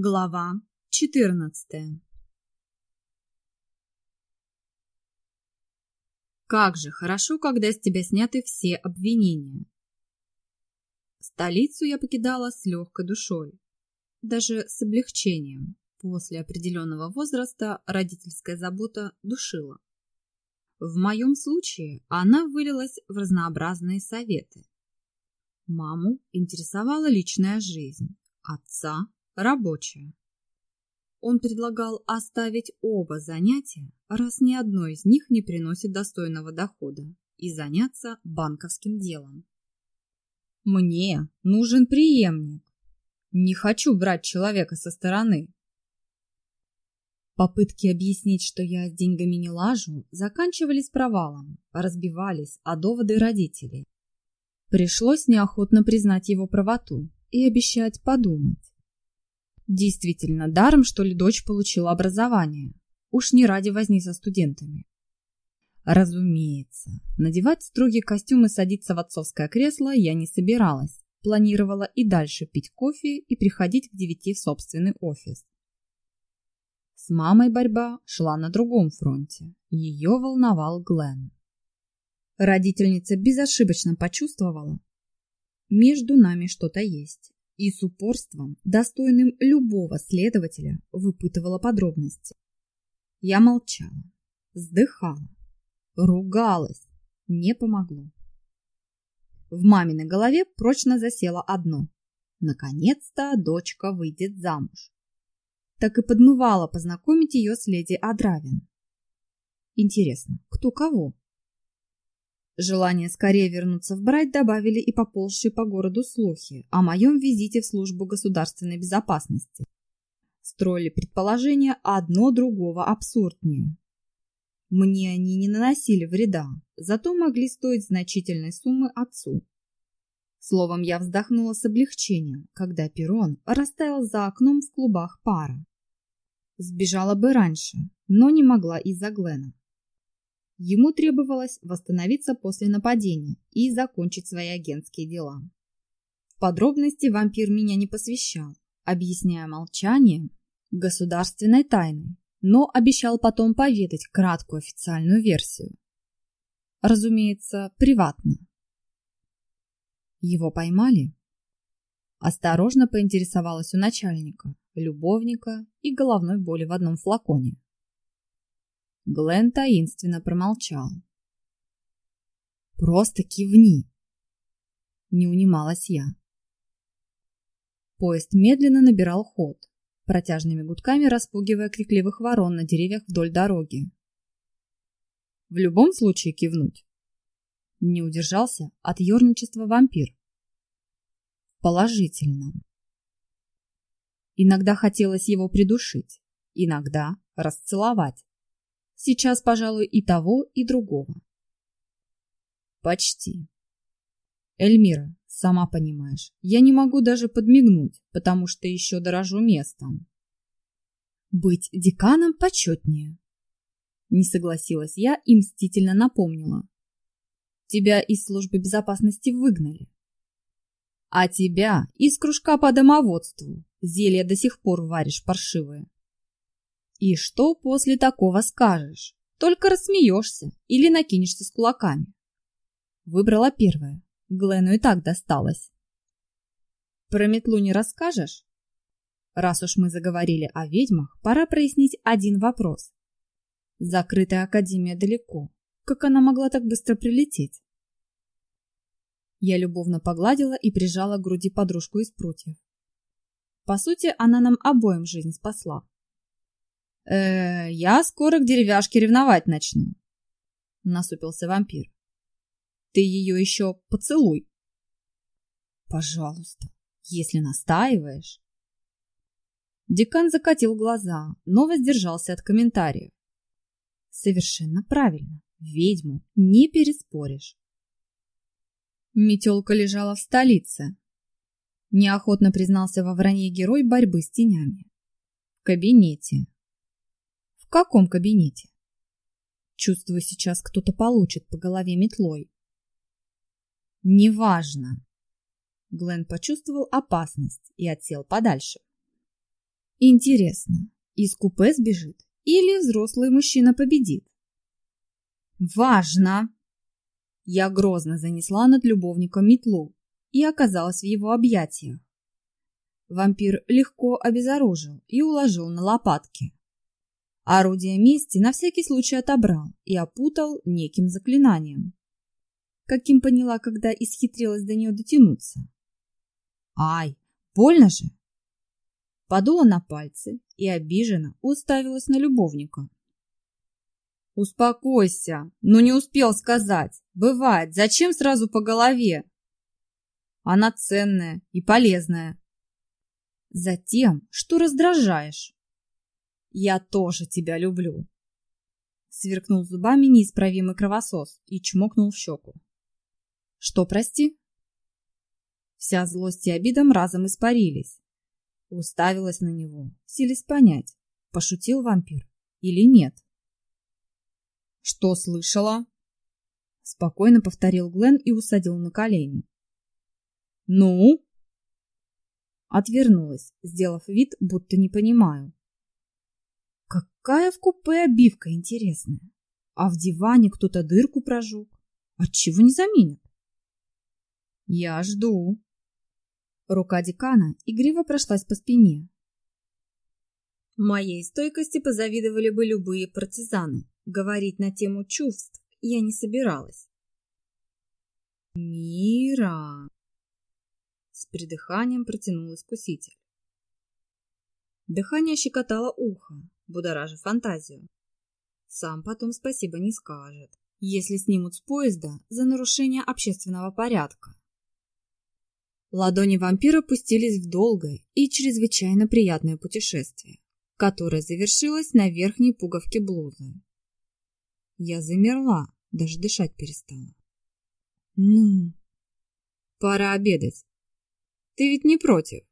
Глава 14 Как же хорошо, когда с тебя сняты все обвинения. Столицу я покидала с легкой душой, даже с облегчением. После определенного возраста родительская забота душила. В моем случае она вылилась в разнообразные советы. Маму интересовала личная жизнь, отца – рабочая. Он предлагал оставить оба занятия, раз ни одно из них не приносит достойного дохода, и заняться банковским делом. Мне нужен преемник. Не хочу брать человека со стороны. Попытки объяснить, что я с деньгами не лажу, заканчивались провалом, разбивались о доводы родителей. Пришлось неохотно признать его правоту и обещать подумать. Действительно, даром, что ли, дочь получила образование. Уж не ради возни со студентами. Разумеется, надевать строгий костюм и садиться в отцовское кресло я не собиралась. Планировала и дальше пить кофе и приходить к девяти в собственный офис. С мамой борьба шла на другом фронте. Ее волновал Глен. Родительница безошибочно почувствовала, между нами что-то есть, и с упорством, достойным любого следователя, выпытывала подробности. Я молчала, вздыхала, ругалась, не помогло. В маминой голове прочно засело одно. Наконец-то дочка выйдет замуж. Так и подмывала познакомить ее с леди Адравин. Интересно, кто кого? Желание скорее вернуться в брать добавили и поползшие по городу слухи о моем визите в службу государственной безопасности. Строили предположения одно другого абсурднее. Мне они не наносили вреда, зато могли стоить значительной суммы отцу. Словом, я вздохнула с облегчением, когда перрон растаял за окном в клубах пара. Сбежала бы раньше, но не могла из-за Глена. Ему требовалось восстановиться после нападения и закончить свои агентские дела. В подробности вампир меня не посвящал, объясняя молчание государственной тайной, но обещал потом поведать краткую официальную версию. Разумеется, приватно. Его поймали? Осторожно поинтересовалась у начальника, любовника и головной боли в одном флаконе. Глен таинственно промолчал. «Просто кивни!» Не унималась я. Поезд медленно набирал ход, протяжными гудками распугивая крикливых ворон на деревьях вдоль дороги. В любом случае кивнуть. Не удержался от ерничества вампир. Положительно. Иногда хотелось его придушить, иногда расцеловать. Сейчас, пожалуй, и того, и другого. Почти. Эльмира, сама понимаешь, я не могу даже подмигнуть, потому что еще дорожу местом. Быть деканом почетнее. Не согласилась я и мстительно напомнила. Тебя из службы безопасности выгнали. А тебя из кружка по домоводству. Зелья до сих пор варишь паршивые. И что после такого скажешь? Только рассмеешься или накинешься с кулаками. Выбрала первое. Глену и так досталось. Про метлу не расскажешь? Раз уж мы заговорили о ведьмах, пора прояснить один вопрос. Закрытая академия далеко. Как она могла так быстро прилететь? Я любовно погладила и прижала к груди подружку из прутьев. По сути, она нам обоим жизнь спасла э я скоро к деревяшке ревновать начну», — насупился вампир. «Ты ее еще поцелуй». «Пожалуйста, если настаиваешь». Декан закатил глаза, но воздержался от комментариев. «Совершенно правильно. Ведьму не переспоришь». Метелка лежала в столице. Неохотно признался во вранье герой борьбы с тенями. В кабинете, в каком кабинете? Чувствую, сейчас кто-то получит по голове метлой. Неважно. Глен почувствовал опасность и отсел подальше. Интересно, из купе сбежит или взрослый мужчина победит? Важно! Я грозно занесла над любовником метлу и оказалась в его объятиях. Вампир легко обезоружил и уложил на лопатки. Орудие мести на всякий случай отобрал и опутал неким заклинанием. Каким поняла, когда исхитрилась до нее дотянуться. Ай, больно же! Подула на пальцы и обиженно уставилась на любовника. Успокойся, ну не успел сказать. Бывает, зачем сразу по голове? Она ценная и полезная. Затем, что раздражаешь. Я тоже тебя люблю. Сверкнул зубами неисправимый кровосос и чмокнул в щеку. Что, прости? Вся злость и обидом разом испарились. Уставилась на него, силясь понять, пошутил вампир или нет. Что слышала? Спокойно повторил Глен и усадил на колени. Ну? Отвернулась, сделав вид, будто не понимаю. Какая в купе обивка интересная. А в диване кто-то дырку прожег. Отчего не заменят? Я жду. Рука декана игриво прошлась по спине. Моей стойкости позавидовали бы любые партизаны. Говорить на тему чувств я не собиралась. Мира! С придыханием протянул искуситель. Дыхание щекотало ухо, будоража фантазию. Сам потом спасибо не скажет, если снимут с поезда за нарушение общественного порядка. Ладони вампира пустились в долгое и чрезвычайно приятное путешествие, которое завершилось на верхней пуговке блузы. Я замерла, даже дышать перестала. Ну, пора обедать. Ты ведь не против?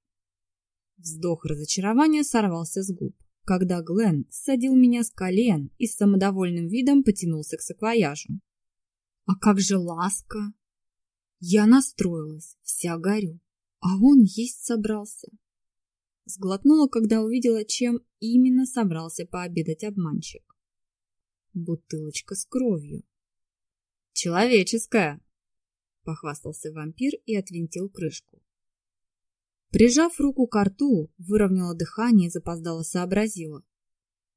Вздох разочарования сорвался с губ, когда Глен садил меня с колен и с самодовольным видом потянулся к саквояжу. А как же ласка? Я настроилась, вся горю, а он есть собрался. Сглотнула, когда увидела, чем именно собрался пообедать обманщик. Бутылочка с кровью. «Человеческая!» — похвастался вампир и отвинтил крышку. Прижав руку к рту, выровняла дыхание и запоздало сообразила.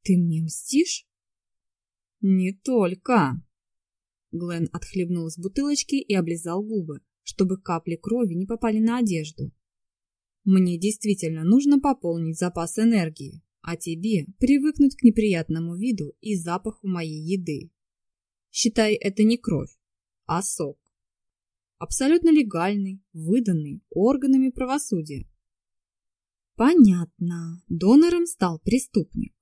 «Ты мне мстишь?» «Не только!» Глен отхлебнул из бутылочки и облизал губы, чтобы капли крови не попали на одежду. «Мне действительно нужно пополнить запас энергии, а тебе привыкнуть к неприятному виду и запаху моей еды. Считай, это не кровь, а сок. Абсолютно легальный, выданный органами правосудия. Понятно, донором стал преступник.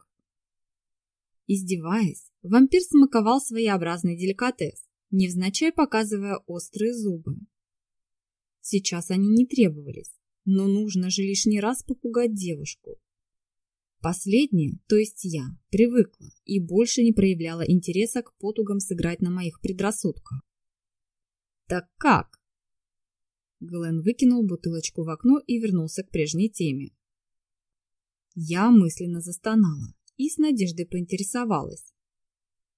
Издеваясь, вампир смаковал своеобразный деликатес, невзначай показывая острые зубы. Сейчас они не требовались, но нужно же лишний раз попугать девушку. Последняя, то есть я, привыкла и больше не проявляла интереса к потугам сыграть на моих предрассудках. «Так как?» Глен выкинул бутылочку в окно и вернулся к прежней теме. Я мысленно застонала и с надеждой поинтересовалась.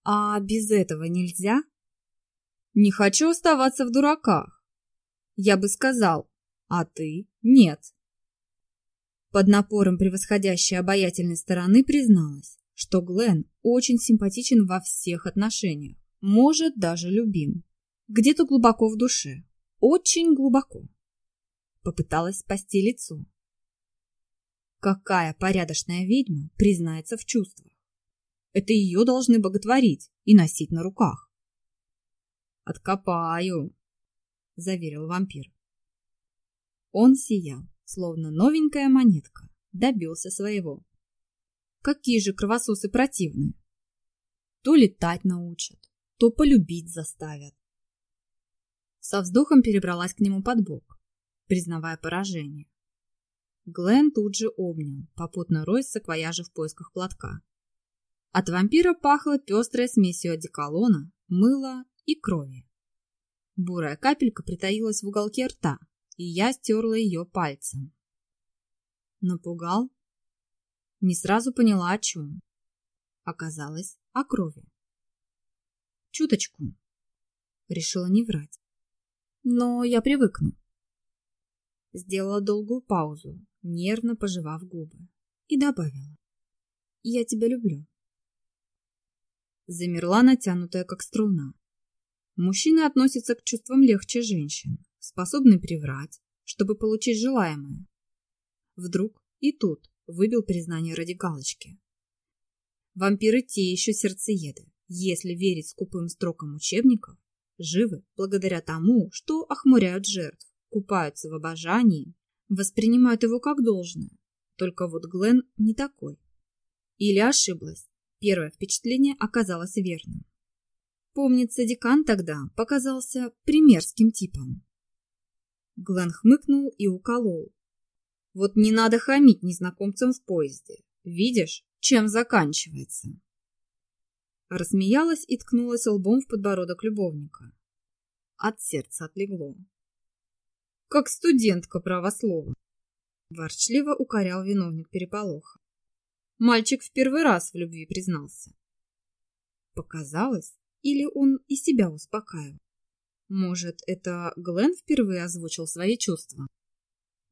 «А без этого нельзя?» «Не хочу оставаться в дураках. Я бы сказал, а ты нет». Под напором превосходящей обаятельной стороны призналась, что Глен очень симпатичен во всех отношениях, может, даже любим. Где-то глубоко в душе, очень глубоко. Попыталась спасти лицо. Какая порядочная ведьма признается в чувствах? Это ее должны боготворить и носить на руках. «Откопаю», — заверил вампир. Он сиял, словно новенькая монетка, добился своего. Какие же кровососы противные! То летать научат, то полюбить заставят. Со вздохом перебралась к нему под бок, признавая поражение. Глен тут же обнял, попутно рой саквояжа в поисках платка. От вампира пахло пестрой смесью одеколона, мыла и крови. Бурая капелька притаилась в уголке рта, и я стерла ее пальцем. Напугал? Не сразу поняла, о чем. Оказалось, о крови. Чуточку. Решила не врать. Но я привыкну. Сделала долгую паузу, нервно пожевав губы, и добавила. Я тебя люблю. Замерла натянутая, как струна. Мужчины относятся к чувствам легче женщин, способны приврать, чтобы получить желаемое. Вдруг и тут выбил признание ради галочки. Вампиры те еще сердцееды, если верить скупым строкам учебников, живы благодаря тому, что охмуряют жертв, купаются в обожании, воспринимают его как должное. Только вот Глен не такой. Или ошиблась. Первое впечатление оказалось верным. Помнится, декан тогда показался примерским типом. Глен хмыкнул и уколол. Вот не надо хамить незнакомцам в поезде. Видишь, чем заканчивается? Рассмеялась и ткнулась лбом в подбородок любовника. От сердца отлегло. Как студентка правослова. Ворчливо укорял виновник переполоха. Мальчик в первый раз в любви признался. Показалось, или он и себя успокаивал? Может, это Глен впервые озвучил свои чувства?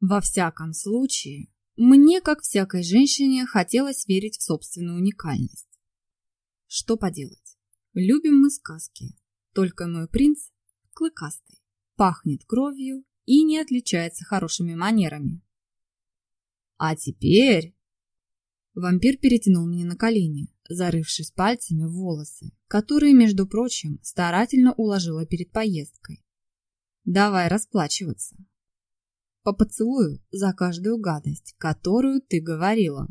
Во всяком случае, мне, как всякой женщине, хотелось верить в собственную уникальность. Что поделать? Любим мы сказки. Только мой принц клыкастый, пахнет кровью и не отличается хорошими манерами. А теперь... Вампир перетянул меня на колени, зарывшись пальцами в волосы, которые, между прочим, старательно уложила перед поездкой. Давай расплачиваться. По поцелую за каждую гадость, которую ты говорила.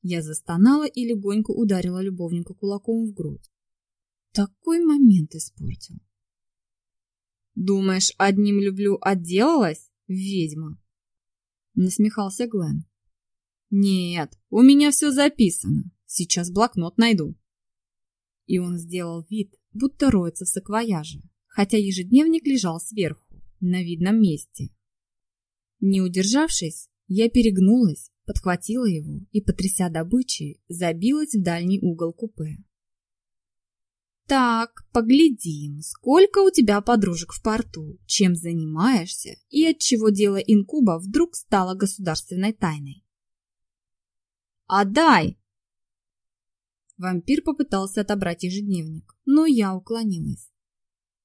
Я застонала и легонько ударила любовника кулаком в грудь. Такой момент испортил. Думаешь, одним люблю отделалась, ведьма? Насмехался Глен. Нет, у меня все записано. Сейчас блокнот найду. И он сделал вид, будто роется в саквояже, хотя ежедневник лежал сверху, на видном месте. Не удержавшись, я перегнулась, подхватила его и, потряся добычей, забилась в дальний угол купе. «Так, поглядим, сколько у тебя подружек в порту, чем занимаешься и отчего дело инкуба вдруг стало государственной тайной?» «Отдай!» Вампир попытался отобрать ежедневник, но я уклонилась.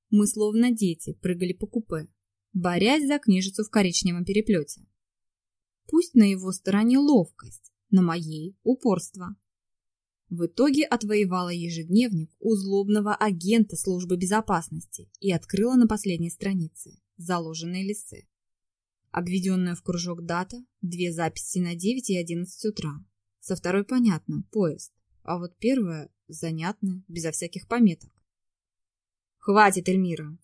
Мы, словно дети, прыгали по купе, борясь за книжицу в коричневом переплете. Пусть на его стороне ловкость, на моей – упорство. В итоге отвоевала ежедневник у злобного агента службы безопасности и открыла на последней странице заложенные листы. Обведенная в кружок дата, две записи на 9 и 11 утра. Со второй понятно, поезд. А вот первая занятная, безо всяких пометок. «Хватит, Эльмира!»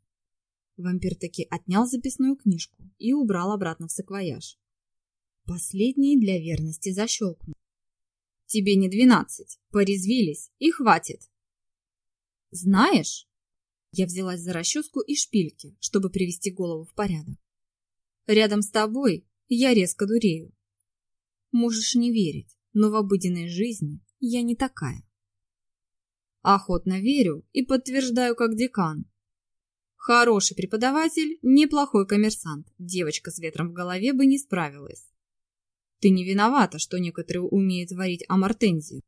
Вампир таки отнял записную книжку и убрал обратно в саквояж. Последний для верности защелкнул. Тебе не двенадцать, порезвились и хватит. Знаешь, я взялась за расческу и шпильки, чтобы привести голову в порядок. Рядом с тобой я резко дурею. Можешь не верить, но в обыденной жизни я не такая. Охотно верю и подтверждаю как декан. Хороший преподаватель, неплохой коммерсант. Девочка с ветром в голове бы не справилась. Ты не виновата, что некоторые умеют варить амортензию.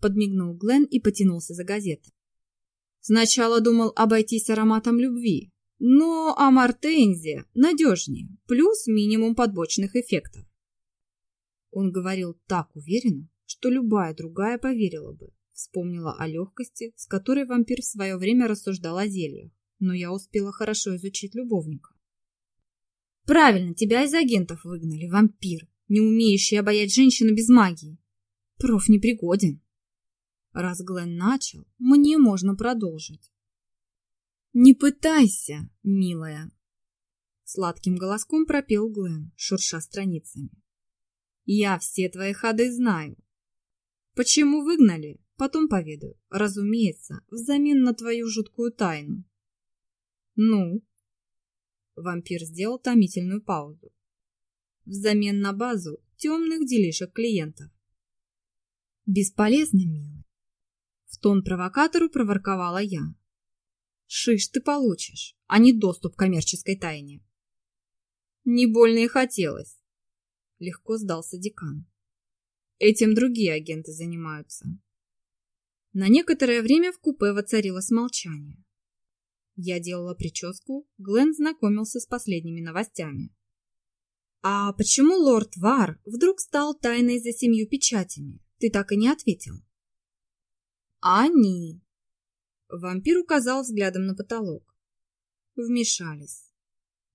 Подмигнул Глен и потянулся за газетой. Сначала думал обойтись ароматом любви, но амортензия надежнее, плюс минимум подбочных эффектов. Он говорил так уверенно, что любая другая поверила бы. Вспомнила о легкости, с которой вампир в свое время рассуждал о зельях, но я успела хорошо изучить любовника. «Правильно, тебя из агентов выгнали, вампир!» Не умеющий обаять женщину без магии. Проф непригоден. Раз Глен начал, мне можно продолжить. «Не пытайся, милая!» Сладким голоском пропел Глен, шурша страницами. «Я все твои ходы знаю. Почему выгнали, потом поведаю, разумеется, взамен на твою жуткую тайну». «Ну?» Вампир сделал томительную паузу. Взамен на базу темных делишек клиентов. Бесполезно, милый. В тон провокатору проворковала я. Шиш ты получишь, а не доступ к коммерческой тайне. Не больно и хотелось. Легко сдался декан. Этим другие агенты занимаются. На некоторое время в купе воцарилось молчание. Я делала прическу, Глен знакомился с последними новостями. «А почему лорд Вар вдруг стал тайной за семью печатями? Ты так и не ответил». «Они!» Вампир указал взглядом на потолок. Вмешались.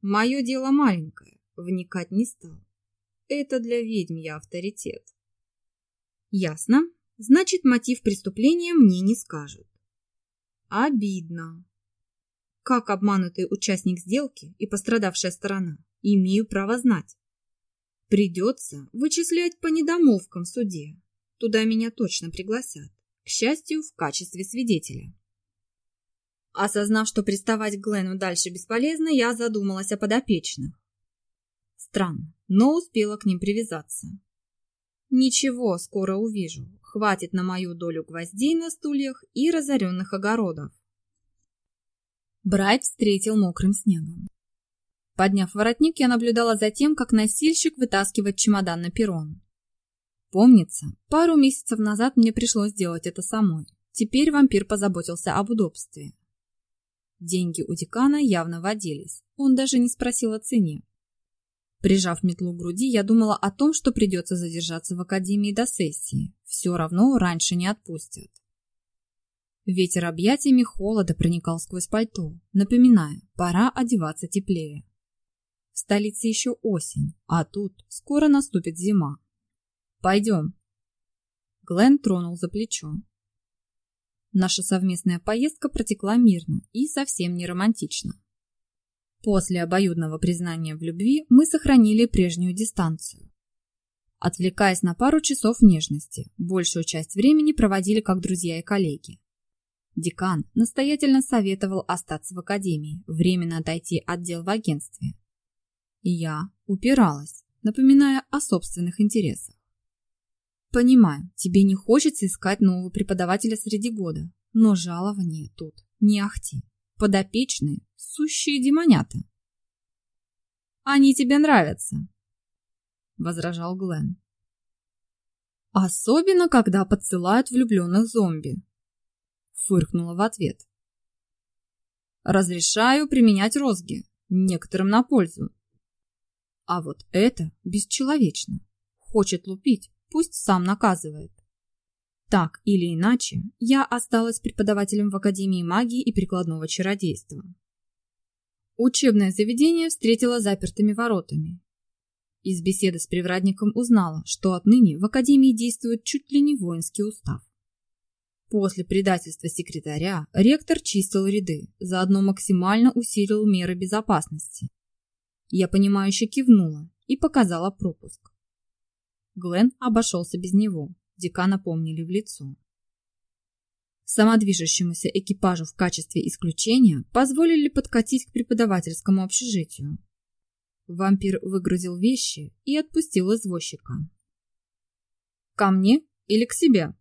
Мое дело маленькое, вникать не стал. Это для ведьм я авторитет. Ясно. Значит, мотив преступления мне не скажут. Обидно. Как обманутый участник сделки и пострадавшая сторона, имею право знать. Придется вычислять по недомолвкам в суде. Туда меня точно пригласят. К счастью, в качестве свидетеля. Осознав, что приставать к Глену дальше бесполезно, я задумалась о подопечных. Странно, но успела к ним привязаться. Ничего, скоро увижу. Хватит на мою долю гвоздей на стульях и разоренных огородов. Брайт встретил мокрым снегом. Подняв воротник, я наблюдала за тем, как носильщик вытаскивает чемодан на перрон. Помнится, пару месяцев назад мне пришлось сделать это самой. Теперь вампир позаботился об удобстве. Деньги у декана явно водились. Он даже не спросил о цене. Прижав метлу к груди, я думала о том, что придется задержаться в академии до сессии. Все равно раньше не отпустят. Ветер объятиями холода проникал сквозь пальто, напоминая, пора одеваться теплее. В столице еще осень, а тут скоро наступит зима. Пойдем. Глен тронул за плечо. Наша совместная поездка протекла мирно и совсем не романтично. После обоюдного признания в любви мы сохранили прежнюю дистанцию. Отвлекаясь на пару часов нежности, большую часть времени проводили как друзья и коллеги. Декан настоятельно советовал остаться в академии, временно отойти от дел в агентстве. И я упиралась, напоминая о собственных интересах. Понимаю, тебе не хочется искать нового преподавателя среди года, но жалование тут не ахти. Подопечные – сущие демонята. Они тебе нравятся, возражал Глен. Особенно, когда подсылают влюбленных зомби, фыркнула в ответ. Разрешаю применять розги, некоторым на пользу. А вот это бесчеловечно. Хочет лупить, пусть сам наказывает. Так или иначе, я осталась преподавателем в Академии магии и прикладного чародейства. Учебное заведение встретило запертыми воротами. Из беседы с привратником узнала, что отныне в Академии действует чуть ли не воинский устав. После предательства секретаря ректор чистил ряды, заодно максимально усилил меры безопасности. Я понимающе кивнула и показала пропуск. Глен обошелся без него, декана помнили в лицо. Самодвижущемуся экипажу в качестве исключения позволили подкатить к преподавательскому общежитию. Вампир выгрузил вещи и отпустил извозчика. «Ко мне или к себе?»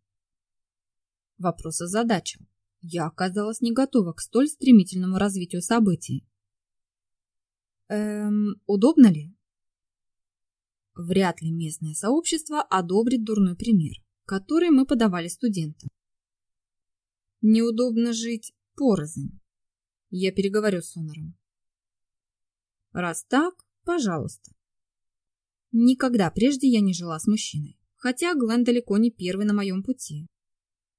Вопрос озадачил. Я оказалась не готова к столь стремительному развитию событий. Эм, удобно ли? Вряд ли местное сообщество одобрит дурной пример, который мы подавали студентам. Неудобно жить порознь. Я переговорю с Сонором. Раз так, пожалуйста. Никогда прежде я не жила с мужчиной, хотя Глен далеко не первый на моем пути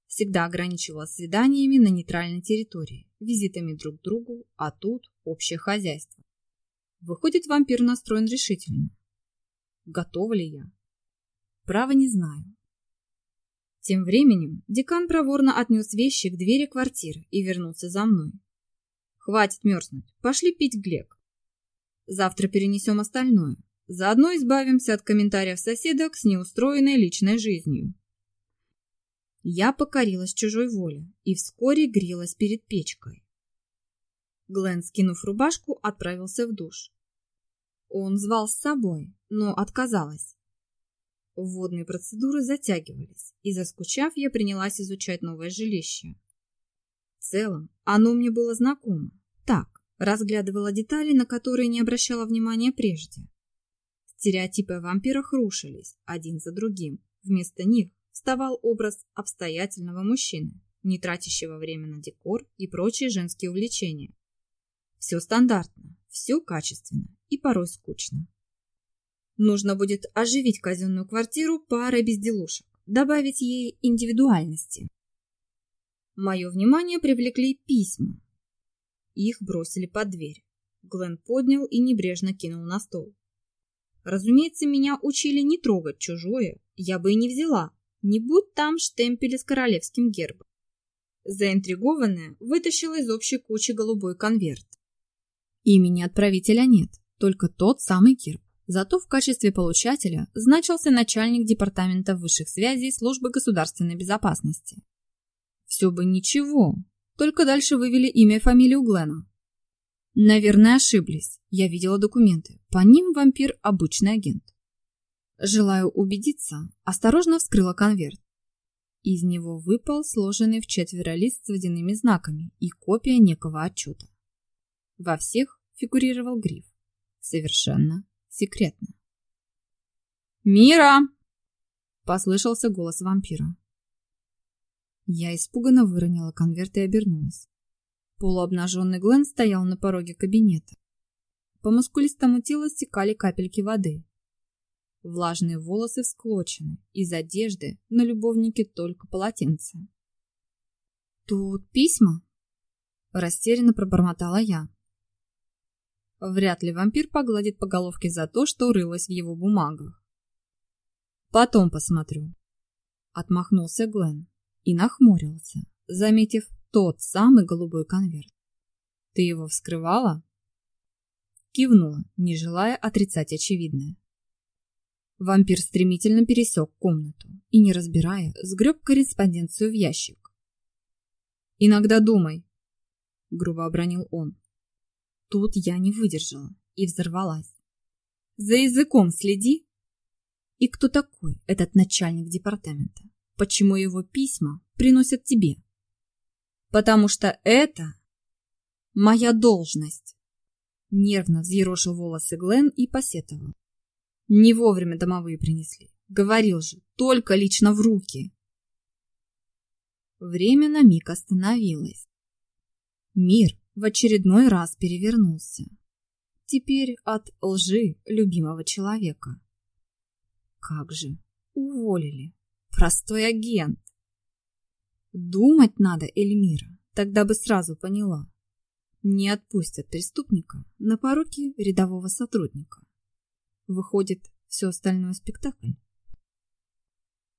всегда ограничивалась свиданиями на нейтральной территории, визитами друг к другу, а тут общее хозяйство. Выходит, вампир настроен решительно. Готова ли я? Право не знаю. Тем временем декан проворно отнес вещи к двери квартиры и вернулся за мной. Хватит мерзнуть, пошли пить Глек. Завтра перенесем остальное. Заодно избавимся от комментариев соседок с неустроенной личной жизнью. Я покорилась чужой воле и вскоре грелась перед печкой. Глен, скинув рубашку, отправился в душ. Он звал с собой, но отказалась. Водные процедуры затягивались, и, заскучав, я принялась изучать новое жилище. В целом, оно мне было знакомо. Так, разглядывала детали, на которые не обращала внимания прежде. Стереотипы о вампирах рушились один за другим. Вместо них вставал образ обстоятельного мужчины, не тратящего время на декор и прочие женские увлечения. Все стандартно, все качественно и порой скучно. Нужно будет оживить казенную квартиру парой безделушек, добавить ей индивидуальности. Мое внимание привлекли письма. Их бросили под дверь. Глен поднял и небрежно кинул на стол. Разумеется, меня учили не трогать чужое, я бы и не взяла, не будь там штемпели с королевским гербом. Заинтригованная вытащила из общей кучи голубой конверт. Имени отправителя нет, только тот самый герб. Зато в качестве получателя значился начальник департамента высших связей службы государственной безопасности. Все бы ничего, только дальше вывели имя и фамилию Глена. Наверное, ошиблись. Я видела документы. По ним вампир – обычный агент. Желаю убедиться, осторожно вскрыла конверт. Из него выпал сложенный в четверо лист с водяными знаками и копия некого отчета. Во всех фигурировал гриф. Совершенно секретно. «Мира!» – послышался голос вампира. Я испуганно выронила конверт и обернулась. Полуобнаженный Глен стоял на пороге кабинета. По мускулистому телу стекали капельки воды. Влажные волосы всклочены, из одежды на любовнике только полотенце. «Тут письма?» – растерянно пробормотала я. Вряд ли вампир погладит по головке за то, что рылось в его бумагах. Потом посмотрю. Отмахнулся Глен и нахмурился, заметив тот самый голубой конверт. Ты его вскрывала? Кивнула, не желая отрицать очевидное. Вампир стремительно пересек комнату и, не разбирая, сгреб корреспонденцию в ящик. «Иногда думай», — грубо обронил он. Тут я не выдержала и взорвалась. За языком следи. И кто такой этот начальник департамента? Почему его письма приносят тебе? Потому что это моя должность. Нервно взъерошил волосы Глен и посетовал. Не вовремя домовые принесли. Говорил же, только лично в руки. Время на миг остановилось. Мир в очередной раз перевернулся. Теперь от лжи любимого человека. Как же, уволили. Простой агент. Думать надо, Эльмира, тогда бы сразу поняла. Не отпустят преступника на пороки рядового сотрудника. Выходит, все остальное спектакль.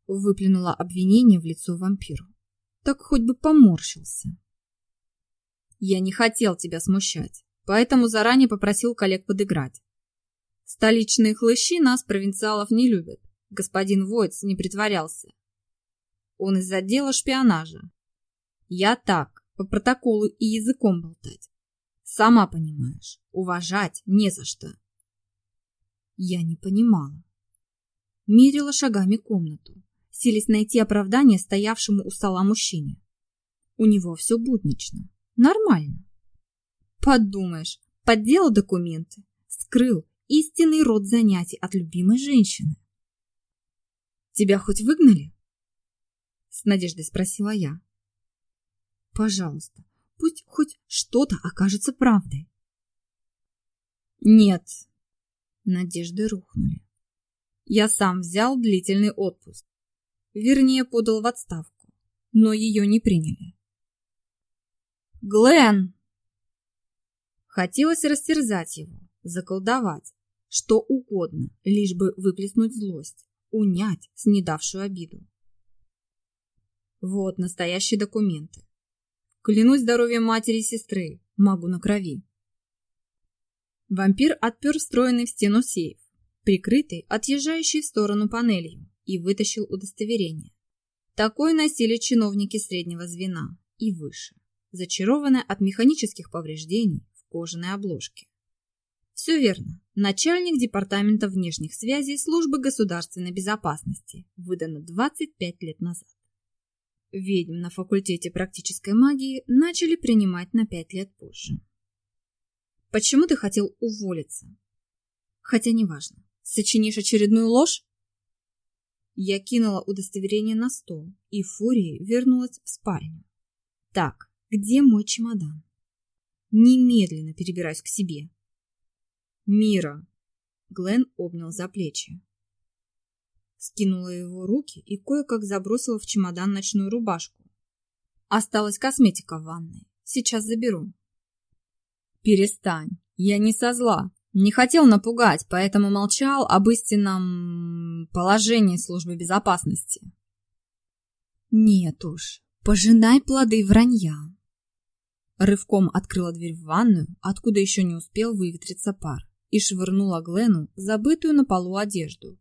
Выплюнула обвинение в лицо вампиру. Так хоть бы поморщился. Я не хотел тебя смущать, поэтому заранее попросил коллег подыграть. Столичные хлыщи нас, провинциалов, не любят. Господин Войц не притворялся. Он из отдела шпионажа. Я так, по протоколу и языком болтать. Сама понимаешь, уважать не за что. Я не понимала. Мерила шагами комнату, селись найти оправдание стоявшему у стола мужчине. У него все буднично. Нормально. Подумаешь, подделал документы, скрыл истинный род занятий от любимой женщины. Тебя хоть выгнали? С надеждой спросила я. Пожалуйста, пусть хоть что-то окажется правдой. Нет, надежды рухнули. Я сам взял длительный отпуск. Вернее, подал в отставку, но ее не приняли. Глен! Хотелось растерзать его, заколдовать, что угодно, лишь бы выплеснуть злость, унять снедавшую обиду. Вот настоящие документы. Клянусь здоровьем матери и сестры, могу на крови. Вампир отпер встроенный в стену сейф, прикрытый отъезжающей в сторону панелью, и вытащил удостоверение. Такое носили чиновники среднего звена и выше зачарованная от механических повреждений в кожаной обложке. Все верно. Начальник Департамента внешних связей Службы государственной безопасности. Выдано 25 лет назад. Ведьм на факультете практической магии начали принимать на 5 лет позже. Почему ты хотел уволиться? Хотя неважно. Сочинишь очередную ложь? Я кинула удостоверение на стол и фурией вернулась в спальню. Так, где мой чемодан? Немедленно перебираюсь к себе. Мира. Глен обнял за плечи. Скинула его руки и кое-как забросила в чемодан ночную рубашку. Осталась косметика в ванной. Сейчас заберу. Перестань. Я не со зла. Не хотел напугать, поэтому молчал об истинном положении службы безопасности. Нет уж, пожинай плоды вранья. Рывком открыла дверь в ванную, откуда еще не успел выветриться пар, и швырнула Глену забытую на полу одежду.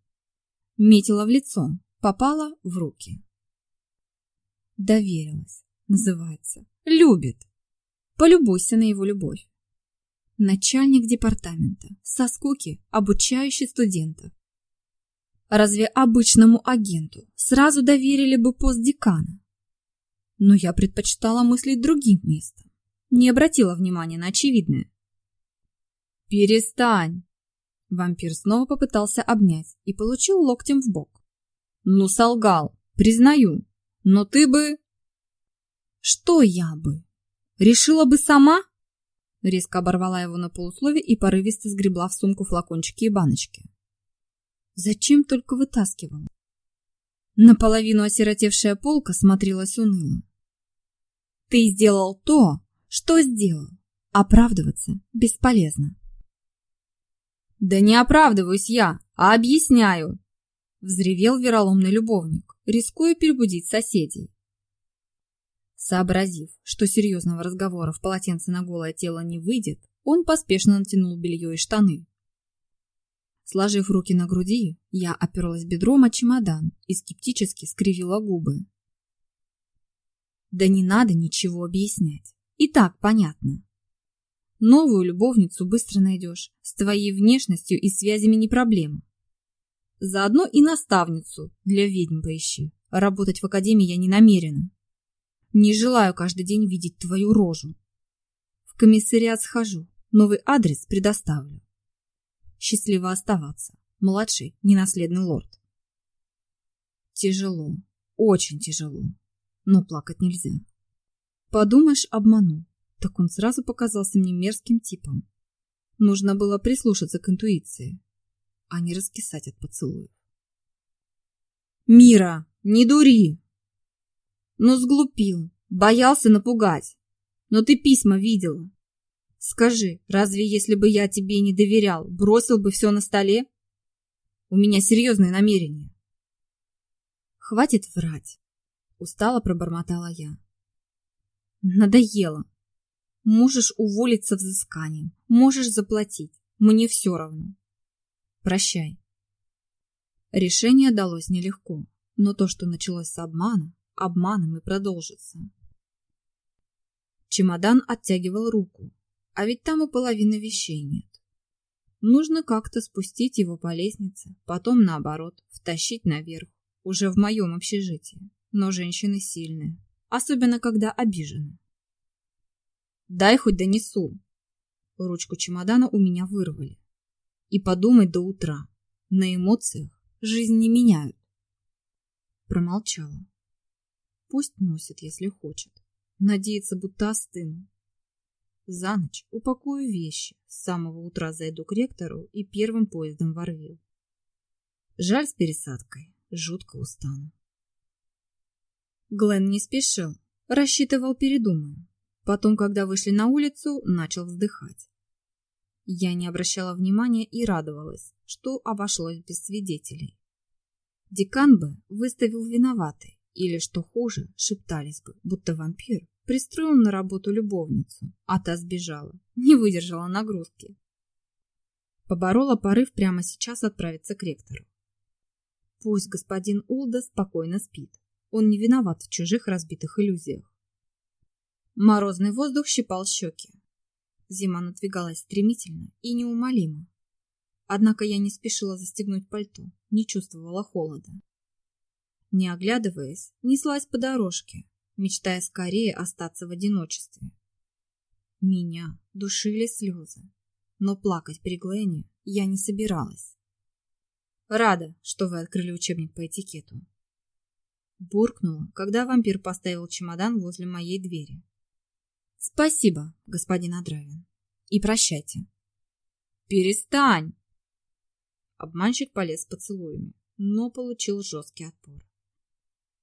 Метила в лицо, попала в руки. Доверилась, называется. Любит. Полюбуйся на его любовь начальник департамента, со скуки обучающий студентов. Разве обычному агенту сразу доверили бы пост декана? Но я предпочитала мыслить другим местом, не обратила внимания на очевидное. «Перестань!» Вампир снова попытался обнять и получил локтем в бок. «Ну, солгал, признаю, но ты бы...» «Что я бы? Решила бы сама?» Резко оборвала его на полуслове и порывисто сгребла в сумку флакончики и баночки. Зачем только вытаскивала? Наполовину осиротевшая полка смотрелась уныло. Ты сделал то, что сделал. Оправдываться бесполезно. Да не оправдываюсь я, а объясняю. Взревел вероломный любовник, рискуя перебудить соседей. Сообразив, что серьезного разговора в полотенце на голое тело не выйдет, он поспешно натянул белье и штаны. Сложив руки на груди, я оперлась бедром о чемодан и скептически скривила губы. Да не надо ничего объяснять. И так понятно. Новую любовницу быстро найдешь. С твоей внешностью и связями не проблема. Заодно и наставницу для ведьм поищи. Работать в академии я не намерена. Не желаю каждый день видеть твою рожу. В комиссариат схожу, новый адрес предоставлю. Счастливо оставаться, младший ненаследный лорд. Тяжело, очень тяжело, но плакать нельзя. Подумаешь, обману, так он сразу показался мне мерзким типом. Нужно было прислушаться к интуиции, а не раскисать от поцелуев. «Мира, не дури!» Но сглупил, боялся напугать. Но ты письма видела. Скажи, разве если бы я тебе не доверял, бросил бы все на столе? У меня серьезные намерения. Хватит врать. Устало пробормотала я. Надоело. Можешь уволиться взысканием, можешь заплатить. Мне все равно. Прощай. Решение далось нелегко, но то, что началось с обмана, обманом и продолжится. Чемодан оттягивал руку, а ведь там и половины вещей нет. Нужно как-то спустить его по лестнице, потом, наоборот, втащить наверх, уже в моем общежитии. Но женщины сильные, особенно когда обижены. «Дай хоть донесу!» Ручку чемодана у меня вырвали. И подумать до утра. На эмоциях жизнь не меняют. Промолчала. Пусть носит, если хочет. Надеется, будто остыну. За ночь упакую вещи, с самого утра зайду к ректору и первым поездом в. Жаль с пересадкой, жутко устану. Глен не спешил, рассчитывал передумаю. Потом, когда вышли на улицу, начал вздыхать. Я не обращала внимания и радовалась, что обошлось без свидетелей. Декан бы выставил виноватый, или, что хуже, шептались бы, будто вампир пристроил на работу любовницу, а та сбежала, не выдержала нагрузки. Поборола порыв прямо сейчас отправиться к ректору. Пусть господин Улда спокойно спит. Он не виноват в чужих разбитых иллюзиях. Морозный воздух щипал щеки. Зима надвигалась стремительно и неумолимо. Однако я не спешила застегнуть пальто, не чувствовала холода. Не оглядываясь, неслась по дорожке, мечтая скорее остаться в одиночестве. Меня душили слезы, но плакать при Глене я не собиралась. Рада, что вы открыли учебник по этикету. Буркнула, когда вампир поставил чемодан возле моей двери. Спасибо, господин Адравин. И прощайте. Перестань! Обманщик полез поцелуями, но получил жесткий отпор.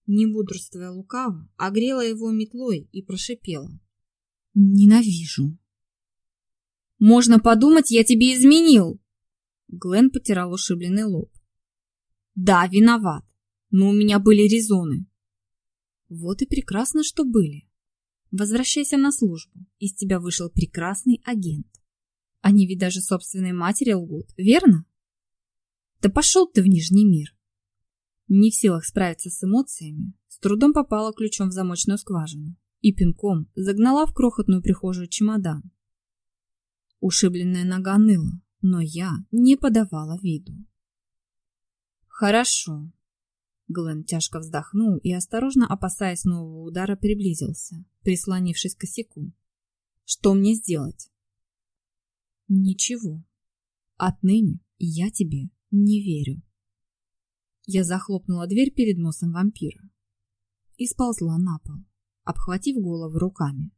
Не мудрствуя лукаво, огрела его метлой и прошипела. Ненавижу. Можно подумать, я тебе изменил. Глен потирал ушибленный лоб. Да, виноват, но у меня были резоны. Вот и прекрасно, что были. Возвращайся на службу, из тебя вышел прекрасный агент. Они ведь даже собственной матери лгут, верно? Да пошел ты в Нижний мир. Не в силах справиться с эмоциями, с трудом попала ключом в замочную скважину и пинком загнала в крохотную прихожую чемодан. Ушибленная нога ныла, но я не подавала виду. «Хорошо». Глен тяжко вздохнул и, осторожно опасаясь нового удара, приблизился, прислонившись к косяку. «Что мне сделать?» «Ничего. Отныне я тебе не верю. Я захлопнула дверь перед носом вампира и сползла на пол, обхватив голову руками.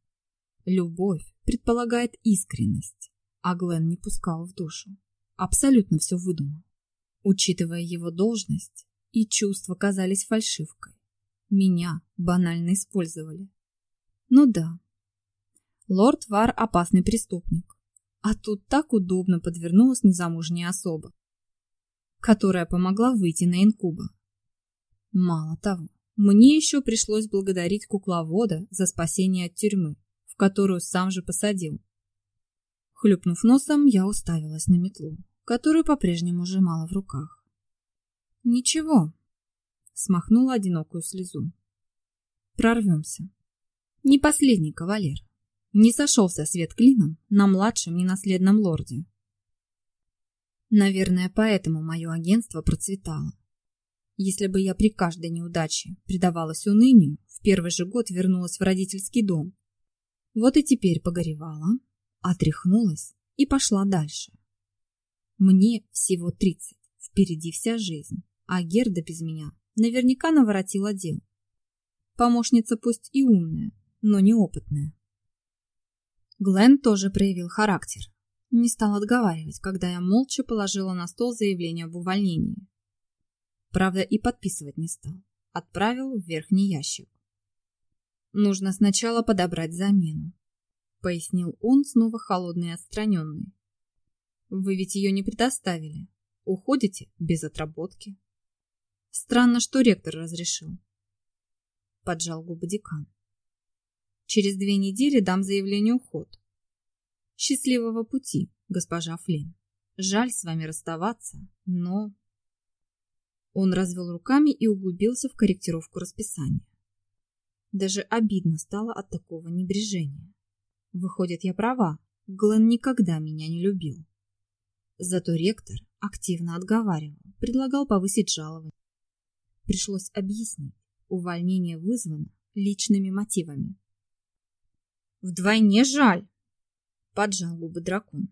Любовь предполагает искренность, а Глен не пускал в душу. Абсолютно все выдумал. Учитывая его должность, и чувства казались фальшивкой. Меня банально использовали. Ну да, лорд Вар опасный преступник. А тут так удобно подвернулась незамужняя особа которая помогла выйти на инкуба. Мало того, мне еще пришлось благодарить кукловода за спасение от тюрьмы, в которую сам же посадил. Хлюпнув носом, я уставилась на метлу, которую по-прежнему сжимала в руках. «Ничего», — смахнула одинокую слезу. «Прорвемся. Не последний кавалер. Не сошелся свет клином на младшем ненаследном лорде. Наверное, поэтому мое агентство процветало. Если бы я при каждой неудаче предавалась унынию, в первый же год вернулась в родительский дом. Вот и теперь погоревала, отряхнулась и пошла дальше. Мне всего тридцать, впереди вся жизнь, а Герда без меня наверняка наворотила дел. Помощница пусть и умная, но неопытная. Глен тоже проявил характер. Не стал отговаривать, когда я молча положила на стол заявление об увольнении. Правда, и подписывать не стал. Отправил в верхний ящик. Нужно сначала подобрать замену, пояснил он, снова холодный и отстраненный. Вы ведь ее не предоставили. Уходите без отработки. Странно, что ректор разрешил. Поджал губы декан. Через две недели дам заявление уход. Счастливого пути, госпожа Флинн. Жаль с вами расставаться, но... Он развел руками и углубился в корректировку расписания. Даже обидно стало от такого небрежения. Выходит, я права, Глен никогда меня не любил. Зато ректор активно отговаривал, предлагал повысить жалование. Пришлось объяснить, увольнение вызвано личными мотивами. «Вдвойне жаль!» поджал губы дракон.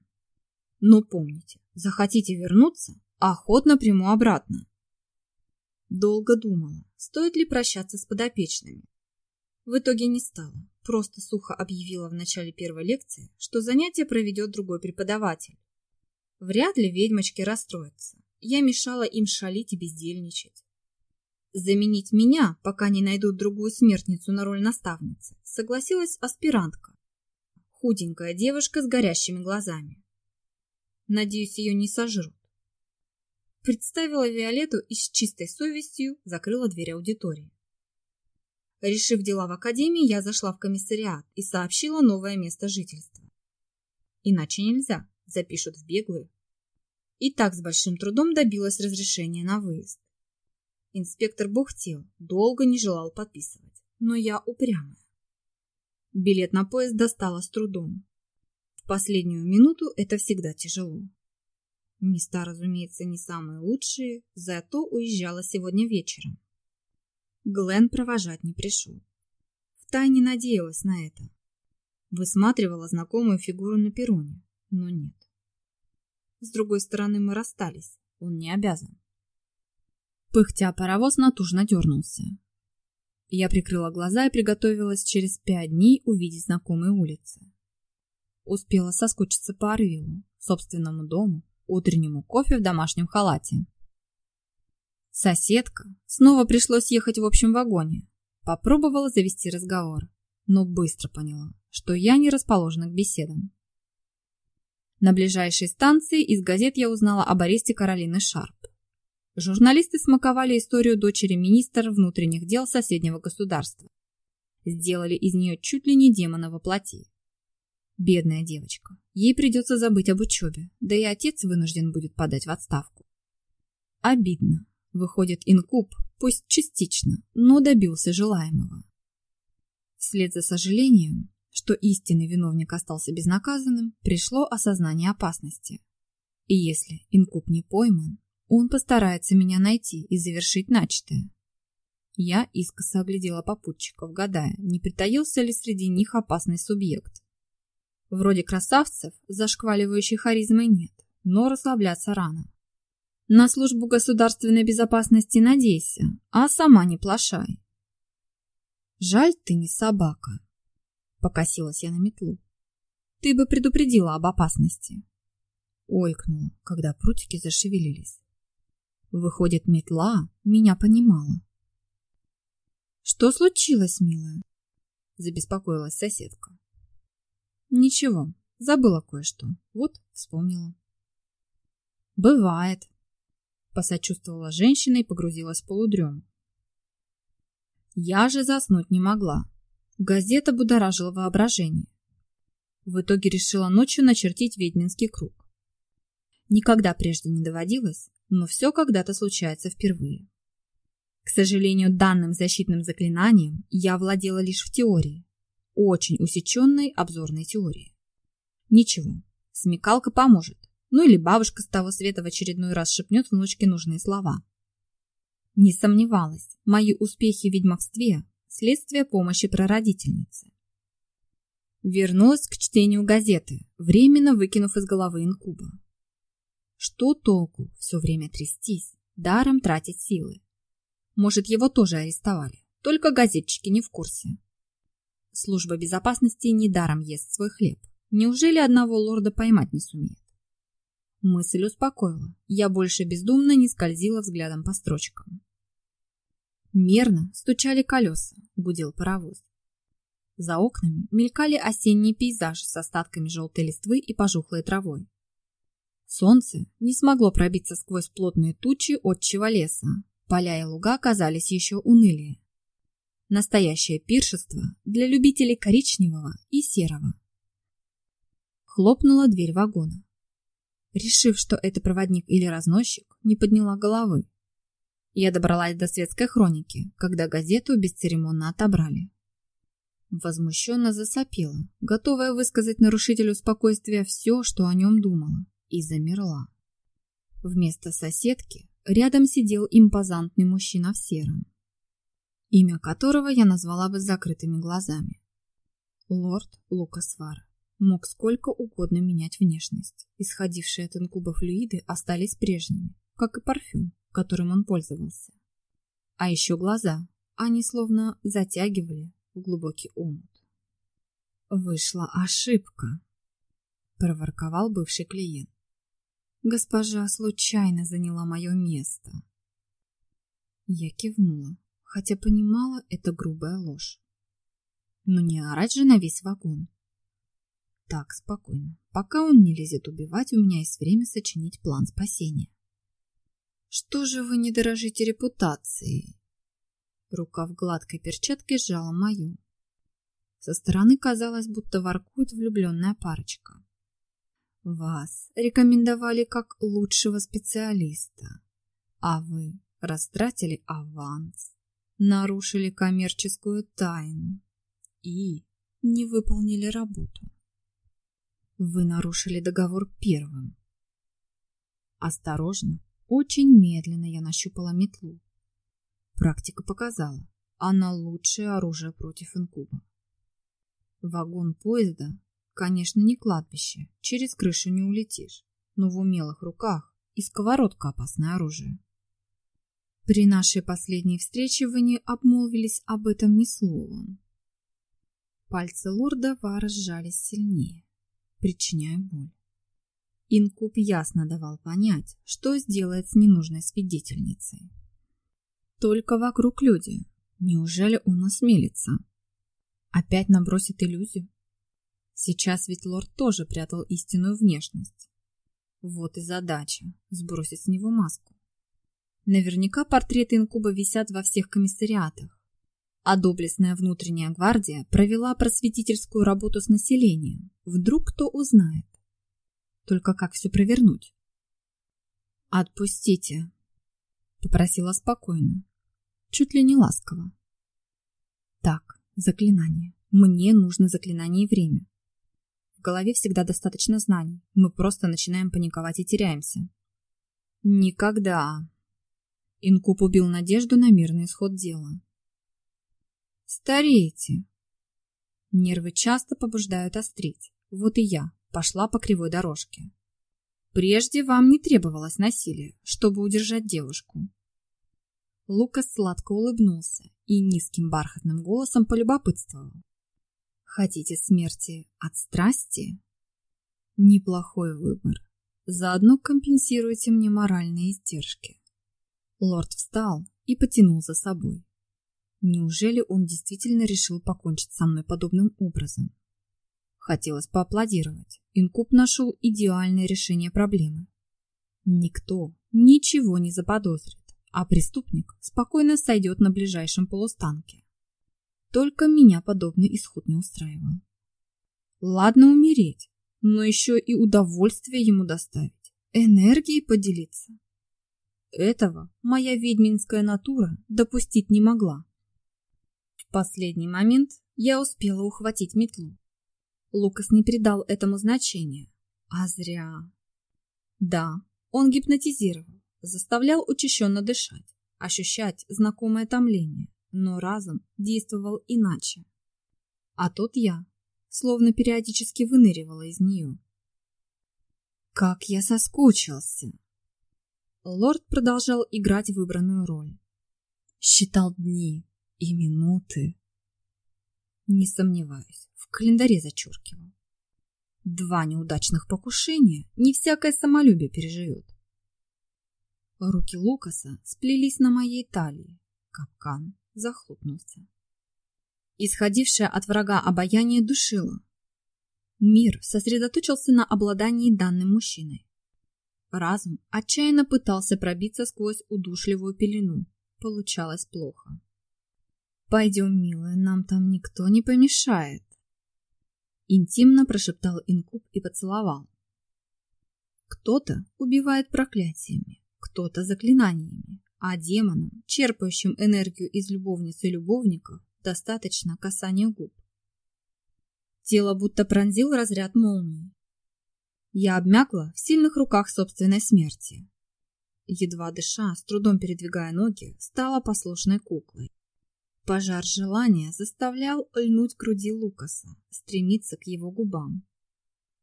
Но помните, захотите вернуться, охотно приму обратно. Долго думала, стоит ли прощаться с подопечными. В итоге не стала, просто сухо объявила в начале первой лекции, что занятие проведет другой преподаватель. Вряд ли ведьмочки расстроятся. Я мешала им шалить и бездельничать. Заменить меня, пока не найдут другую смертницу на роль наставницы, согласилась аспирантка, худенькая девушка с горящими глазами. Надеюсь, ее не сожрут. Представила Виолетту и с чистой совестью закрыла дверь аудитории. Решив дела в академии, я зашла в комиссариат и сообщила новое место жительства. Иначе нельзя, запишут в беглые. И так с большим трудом добилась разрешения на выезд. Инспектор бухтел, долго не желал подписывать, но я упрямая. Билет на поезд достала с трудом. В последнюю минуту это всегда тяжело. Места, разумеется, не самые лучшие, зато уезжала сегодня вечером. Глен провожать не пришел. Втайне надеялась на это. Высматривала знакомую фигуру на перроне, но нет. С другой стороны, мы расстались. Он не обязан. Пыхтя паровоз натужно дернулся. Я прикрыла глаза и приготовилась через пять дней увидеть знакомые улицы. Успела соскучиться по Арвилу, собственному дому, утреннему кофе в домашнем халате. Соседка. Снова пришлось ехать в общем вагоне. Попробовала завести разговор, но быстро поняла, что я не расположена к беседам. На ближайшей станции из газет я узнала об аресте Каролины Шарп. Журналисты смаковали историю дочери министра внутренних дел соседнего государства. Сделали из нее чуть ли не демона во плоти. Бедная девочка. Ей придется забыть об учебе, да и отец вынужден будет подать в отставку. Обидно. Выходит, инкуб, пусть частично, но добился желаемого. Вслед за сожалением, что истинный виновник остался безнаказанным, пришло осознание опасности. И если инкуб не пойман, он постарается меня найти и завершить начатое. Я искоса оглядела попутчиков, гадая, не притаился ли среди них опасный субъект. Вроде красавцев, зашкваливающих харизмой нет, но расслабляться рано. На службу государственной безопасности надейся, а сама не плашай. Жаль, ты не собака. Покосилась я на метлу. Ты бы предупредила об опасности. Ойкнула, когда прутики зашевелились. Выходит, метла меня понимала. Что случилось, милая? Забеспокоилась соседка. Ничего, забыла кое-что. Вот, вспомнила. Бывает. Посочувствовала женщина и погрузилась в полудрему. Я же заснуть не могла. Газета будоражила воображение. В итоге решила ночью начертить ведьминский круг. Никогда прежде не доводилось, но все когда-то случается впервые. К сожалению, данным защитным заклинанием я владела лишь в теории, очень усеченной обзорной теории. Ничего, смекалка поможет. Ну или бабушка с того света в очередной раз шепнет внучке нужные слова. Не сомневалась, мои успехи в ведьмовстве – следствие помощи прародительницы. Вернулась к чтению газеты, временно выкинув из головы инкуба. Что толку все время трястись, даром тратить силы? Может, его тоже арестовали, только газетчики не в курсе. Служба безопасности недаром ест свой хлеб. Неужели одного лорда поймать не сумеет? Мысль успокоила. Я больше бездумно не скользила взглядом по строчкам. Мерно стучали колеса, гудел паровоз. За окнами мелькали осенние пейзажи с остатками желтой листвы и пожухлой травой. Солнце не смогло пробиться сквозь плотные тучи отчего леса. Поля и луга казались еще унылее. Настоящее пиршество для любителей коричневого и серого. Хлопнула дверь вагона. Решив, что это проводник или разносчик, не подняла головы. Я добралась до светской хроники, когда газету бесцеремонно отобрали. Возмущенно засопела, готовая высказать нарушителю спокойствия все, что о нем думала, и замерла. Вместо соседки рядом сидел импозантный мужчина в сером имя которого я назвала бы закрытыми глазами. Лорд Лукасвар мог сколько угодно менять внешность. Исходившие от инкуба флюиды остались прежними, как и парфюм, которым он пользовался. А еще глаза, они словно затягивали в глубокий омут. «Вышла ошибка», — проворковал бывший клиент. «Госпожа случайно заняла мое место». Я кивнула хотя понимала, это грубая ложь. Но не орать же на весь вагон. Так, спокойно. Пока он не лезет убивать, у меня есть время сочинить план спасения. Что же вы не дорожите репутацией? Рука в гладкой перчатке сжала мою. Со стороны казалось, будто воркует влюбленная парочка. Вас рекомендовали как лучшего специалиста, а вы растратили аванс нарушили коммерческую тайну и не выполнили работу. Вы нарушили договор первым. Осторожно, очень медленно я нащупала метлу. Практика показала, она лучшее оружие против инкуба. Вагон поезда, конечно, не кладбище, через крышу не улетишь, но в умелых руках и сковородка опасное оружие. При нашей последней встрече вы не обмолвились об этом ни словом. Пальцы лорда Вара сжались сильнее, причиняя боль. Инкуб ясно давал понять, что сделает с ненужной свидетельницей. Только вокруг люди. Неужели он осмелится? Опять набросит иллюзию? Сейчас ведь лорд тоже прятал истинную внешность. Вот и задача – сбросить с него маску. Наверняка портреты инкуба висят во всех комиссариатах, а доблестная внутренняя гвардия провела просветительскую работу с населением. Вдруг кто узнает. Только как все провернуть? «Отпустите», — попросила спокойно, чуть ли не ласково. «Так, заклинание. Мне нужно заклинание и время. Голове всегда достаточно знаний. Мы просто начинаем паниковать и теряемся». «Никогда», Инкуб убил надежду на мирный исход дела. Стареете. Нервы часто побуждают острить. Вот и я пошла по кривой дорожке. Прежде вам не требовалось насилие, чтобы удержать девушку. Лукас сладко улыбнулся и низким бархатным голосом полюбопытствовал. Хотите смерти от страсти? Неплохой выбор. Заодно компенсируйте мне моральные издержки. Лорд встал и потянул за собой. Неужели он действительно решил покончить со мной подобным образом? Хотелось поаплодировать. Инкуб нашел идеальное решение проблемы. Никто ничего не заподозрит, а преступник спокойно сойдет на ближайшем полустанке. Только меня подобный исход не устраивал. Ладно умереть, но еще и удовольствие ему доставить, энергией поделиться. Этого моя ведьминская натура допустить не могла последний момент я успела ухватить метлу. Лукас не придал этому значения. А зря. Да, он гипнотизировал, заставлял учащенно дышать, ощущать знакомое томление, но разом действовал иначе. А тут я, словно периодически выныривала из нее. Как я соскучился! Лорд продолжал играть выбранную роль. Считал дни, и минуты. Не сомневаюсь, в календаре зачеркивал. Два неудачных покушения не всякое самолюбие переживет. Руки Лукаса сплелись на моей талии. Капкан захлопнулся. Исходившее от врага обаяние душило. Мир сосредоточился на обладании данным мужчиной. Разум отчаянно пытался пробиться сквозь удушливую пелену. Получалось плохо. «Пойдем, милая, нам там никто не помешает!» Интимно прошептал инкуб и поцеловал. Кто-то убивает проклятиями, кто-то заклинаниями, а демонам, черпающим энергию из любовниц и любовников, достаточно касания губ. Тело будто пронзил разряд молнии. Я обмякла в сильных руках собственной смерти. Едва дыша, с трудом передвигая ноги, стала послушной куклой. Пожар желания заставлял льнуть груди Лукаса, стремиться к его губам.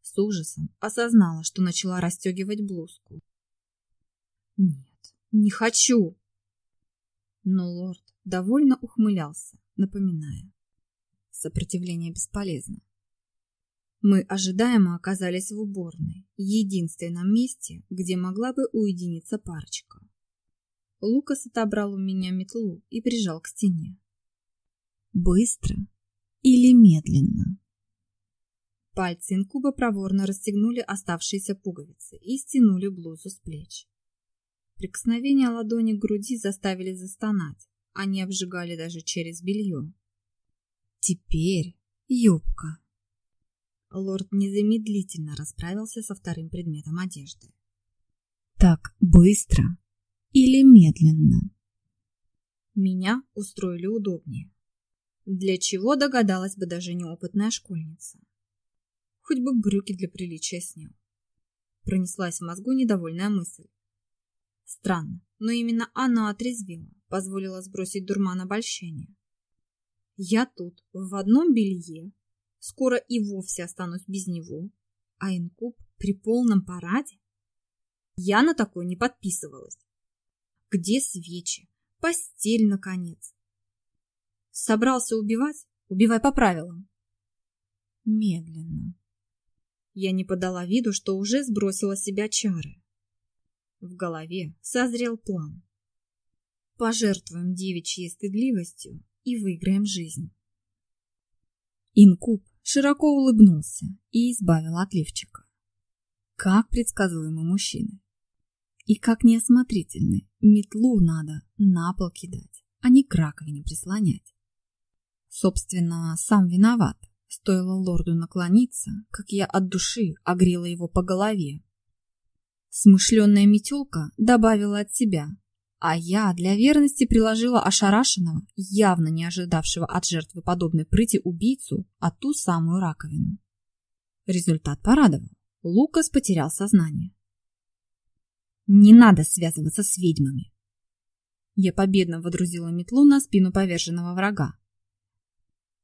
С ужасом осознала, что начала расстегивать блузку. «Нет, не хочу!» Но лорд довольно ухмылялся, напоминая. Сопротивление бесполезно. Мы ожидаемо оказались в уборной, единственном месте, где могла бы уединиться парочка. Лукас отобрал у меня метлу и прижал к стене. Быстро или медленно? Пальцы инкуба проворно расстегнули оставшиеся пуговицы и стянули блузу с плеч. Прикосновения ладони к груди заставили застонать. Они обжигали даже через белье. Теперь юбка. Лорд незамедлительно расправился со вторым предметом одежды. Так быстро или медленно? Меня устроили удобнее для чего догадалась бы даже неопытная школьница. хоть бы брюки для приличия снял. Пронеслась в мозгу недовольная мысль. Странно, но именно она отрезвила, позволила сбросить дурман обольщения. Я тут, в одном белье, скоро и вовсе останусь без него, а инкуб при полном параде? Я на такое не подписывалась. Где свечи? Постель, наконец. Собрался убивать? Убивай по правилам. Медленно. Я не подала виду, что уже сбросила себя чары. В голове созрел план. Пожертвуем девичьей стыдливостью и выиграем жизнь. Инкуб широко улыбнулся и избавил от лифчика. Как предсказуемый мужчина. И как неосмотрительны, метлу надо на пол кидать, а не к раковине прислонять. Собственно, сам виноват. Стоило лорду наклониться, как я от души огрела его по голове. Смышленная метелка добавила от себя, а я для верности приложила ошарашенного, явно не ожидавшего от жертвы подобной прыти убийцу, а ту самую раковину. Результат порадовал. Лукас потерял сознание. Не надо связываться с ведьмами. Я победно водрузила метлу на спину поверженного врага.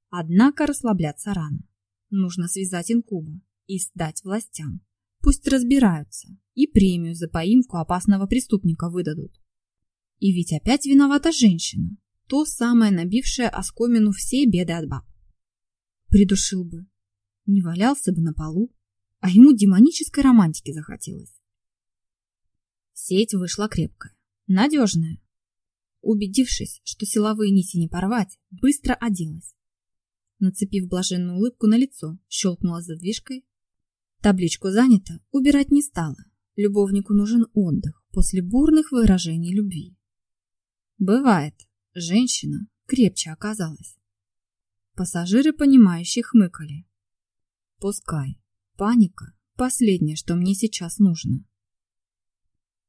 Однако расслабляться рано. Нужно связать инкуба и сдать властям. Пусть разбираются и премию за поимку опасного преступника выдадут. И ведь опять виновата женщина, то самое набившее оскомину все беды от баб. Придушил бы, не валялся бы на полу, а ему демонической романтики захотелось. Сеть вышла крепкая, надежная. Убедившись, что силовые нити не порвать, быстро оделась. Нацепив блаженную улыбку на лицо, щелкнула задвижкой. Табличку «Занято» убирать не стала. Любовнику нужен отдых после бурных выражений любви. Бывает, женщина крепче оказалась. Пассажиры, понимающие, хмыкали. Пускай. Паника – последнее, что мне сейчас нужно.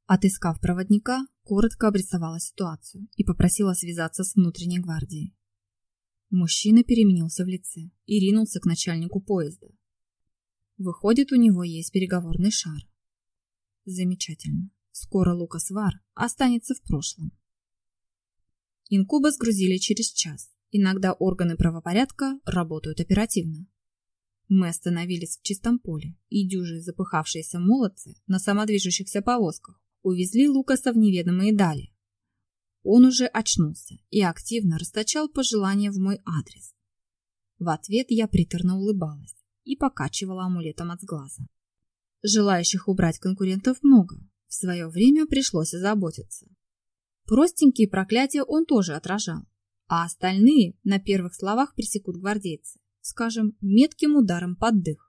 Отыскав проводника, коротко обрисовала ситуацию и попросила связаться с внутренней гвардией. Мужчина переменился в лице и ринулся к начальнику поезда. Выходит, у него есть переговорный шар. Замечательно. Скоро Лукас Вар останется в прошлом. Инкуба сгрузили через час. Иногда органы правопорядка работают оперативно. Мы остановились в чистом поле, и дюжи запыхавшиеся молодцы на самодвижущихся повозках увезли Лукаса в неведомые дали. Он уже очнулся и активно расточал пожелания в мой адрес. В ответ я приторно улыбалась и покачивала амулетом от сглаза. Желающих убрать конкурентов много, в свое время пришлось озаботиться. Простенькие проклятия он тоже отражал, а остальные на первых словах пресекут гвардейцы, скажем, метким ударом под дых.